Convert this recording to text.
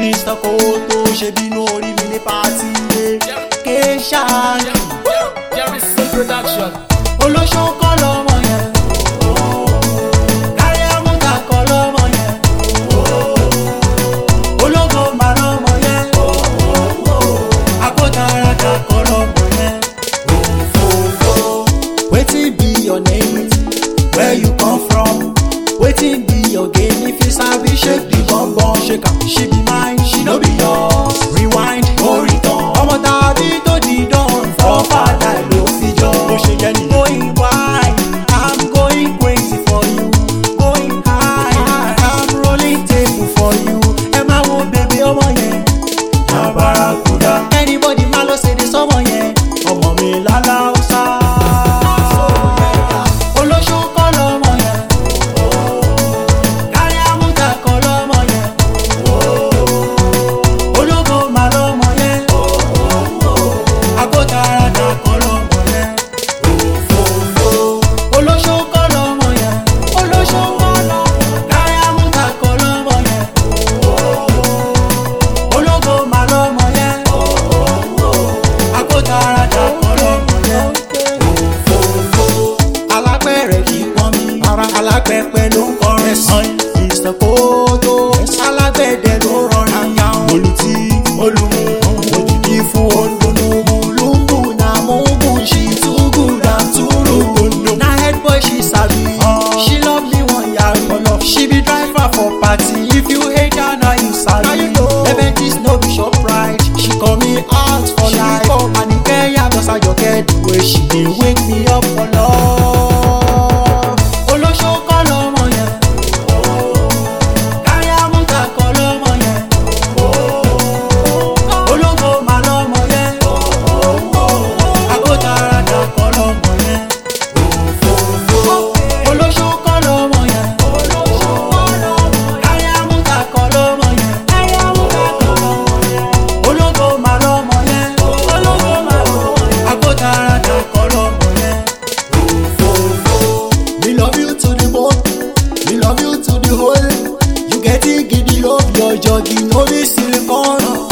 Mr. Koto ṣe bínú orí mi ní pàtí ilé kéṣáàkì. olóṣó kọ́ lọ́mọ yẹn. kárí amúta kọ́ lọ́mọ yẹn. ológo mà lọ́mọ yẹn. akótarata kọ́ lọ́mọ yẹn. òfófó. wetin be your name? where you come from? wetin be your game? if you sabi shake the bonbon shaker she be. tó alágbẹ̀dẹ ló rọra ya olùtí olùmú òjìdí fún ondunu mulungu na mungu she too good and too rude na head boy she sabi ah. she love me one yari she be driver for party if you hate her na you sabi even this no be right. she call me out for life and e get yabasa your get the way she dey. hole you get it give giddy love your jogging no be silicone.